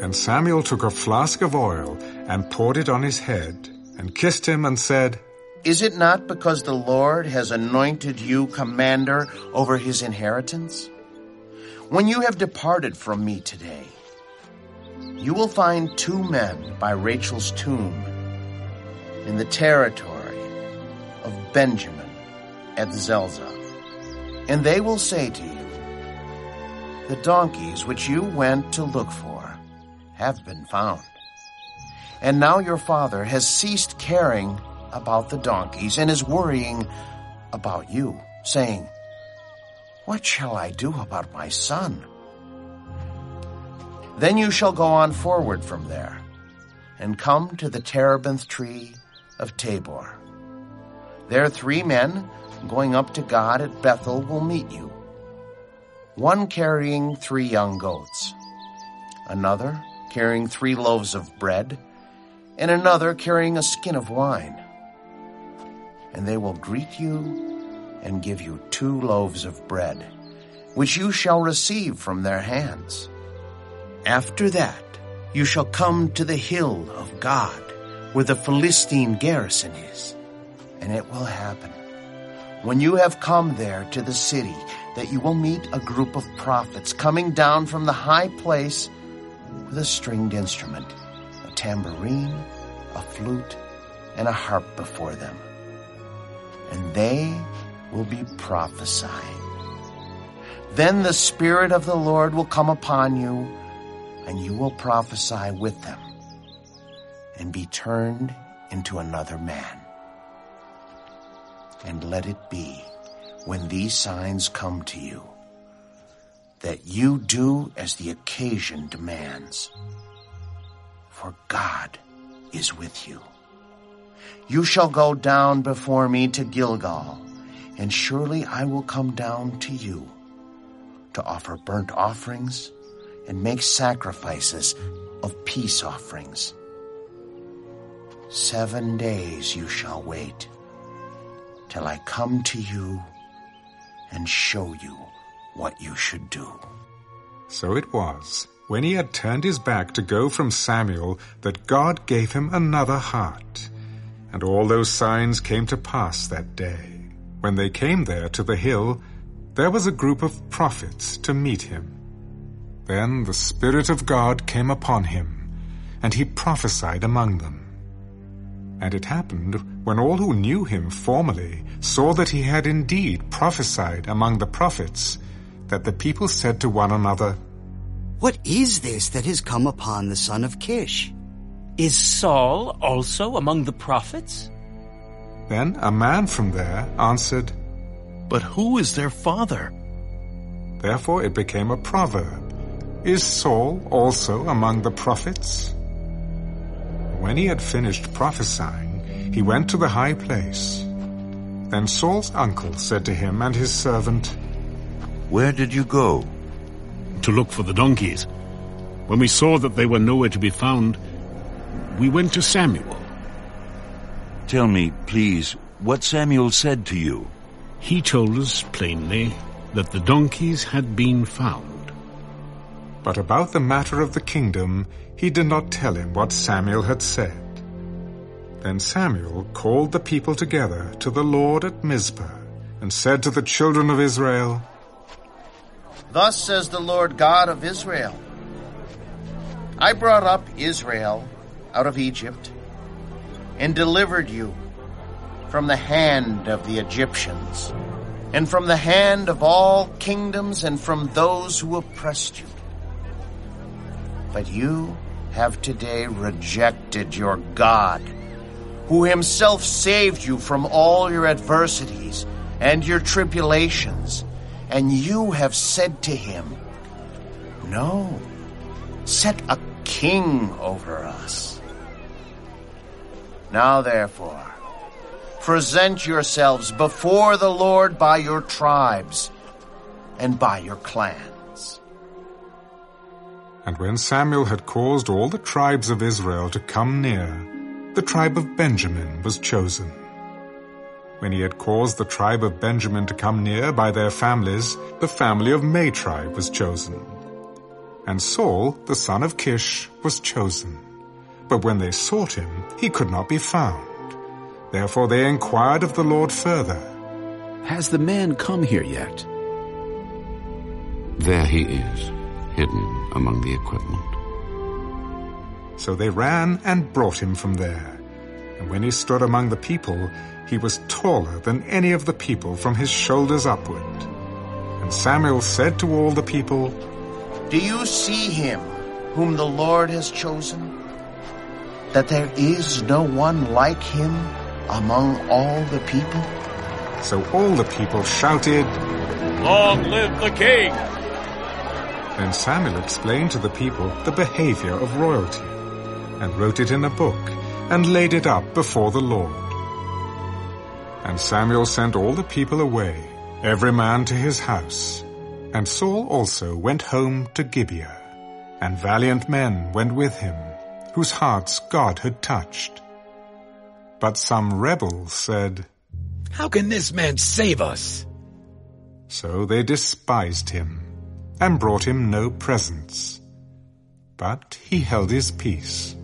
And Samuel took a flask of oil and poured it on his head and kissed him and said, Is it not because the Lord has anointed you commander over his inheritance? When you have departed from me today, you will find two men by Rachel's tomb in the territory of Benjamin at Zelzah. And they will say to you, The donkeys which you went to look for have been found. And now your father has ceased caring about the donkeys and is worrying about you, saying, What shall I do about my son? Then you shall go on forward from there and come to the terebinth tree of Tabor. There three men going up to God at Bethel will meet you. One carrying three young goats, another carrying three loaves of bread, and another carrying a skin of wine. And they will greet you and give you two loaves of bread, which you shall receive from their hands. After that, you shall come to the hill of God, where the Philistine garrison is. And it will happen, when you have come there to the city, that you will meet a group of prophets coming down from the high place with a stringed instrument a tambourine, a flute, and a harp before them. And they will be prophesying. Then the Spirit of the Lord will come upon you, and you will prophesy with them, and be turned into another man. And let it be, when these signs come to you, that you do as the occasion demands for God is with you. You shall go down before me to Gilgal, and surely I will come down to you to offer burnt offerings and make sacrifices of peace offerings. Seven days you shall wait till I come to you and show you what you should do. So it was when he had turned his back to go from Samuel, that God gave him another heart. And all those signs came to pass that day. When they came there to the hill, there was a group of prophets to meet him. Then the Spirit of God came upon him, and he prophesied among them. And it happened, when all who knew him formerly saw that he had indeed prophesied among the prophets, that the people said to one another, what is this that has come upon the son of Kish? Is Saul also among the prophets? Then a man from there answered, But who is their father? Therefore it became a proverb. Is Saul also among the prophets? When he had finished prophesying, he went to the high place. Then Saul's uncle said to him and his servant, Where did you go? to look for the donkeys. When we saw that they were nowhere to be found, we went to Samuel. Tell me, please, what Samuel said to you. He told us plainly that the donkeys had been found. But about the matter of the kingdom, he did not tell him what Samuel had said. Then Samuel called the people together to the Lord at Mizpah, and said to the children of Israel, Thus says the Lord God of Israel I brought up Israel out of Egypt and delivered you from the hand of the Egyptians and from the hand of all kingdoms and from those who oppressed you. But you have today rejected your God, who himself saved you from all your adversities and your tribulations and you have said to him, No, set a king over us. Now therefore, present yourselves before the Lord by your tribes and by your clans. And when Samuel had caused all the tribes of Israel to come near, the tribe of Benjamin was chosen. When he had caused the tribe of Benjamin to come near by their families, the family of Matri was chosen. And Saul, the son of Kish, was chosen. But when they sought him, he could not be found. Therefore they inquired of the Lord further. Has the man come here yet? There he is, hidden among the equipment. So they ran and brought him from there. And when he stood among the people, he was taller than any of the people from his shoulders upward. And Samuel said to all the people, Do you see him whom the Lord has chosen? That there is no one like him among all the people? So all the people shouted, Long live the king! Then Samuel explained to the people the behavior of royalty, and wrote it in a book, and laid it up before the Lord. And Samuel sent all the people away, every man to his house. And Saul also went home to Gibeah, and valiant men went with him, whose hearts God had touched. But some rebels said, How can this man save us? So they despised him, and brought him no presents. But he held his peace.